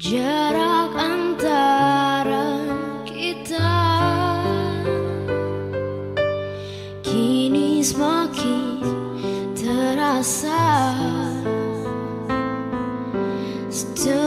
jarak antara kita kini semakin terasa. Still